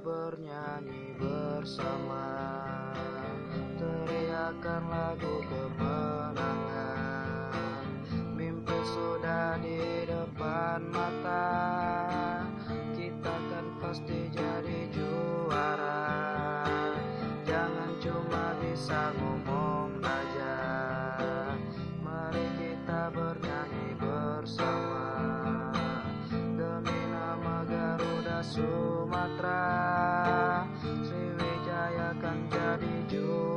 bernyanyi bersama. Teriakan lagu kemenangan. Mimpi sudah di depan mata. Kita kan pasti jadi juara. Jangan cuma bisa ngomong Sumatera Sriwijaya kan jadi juara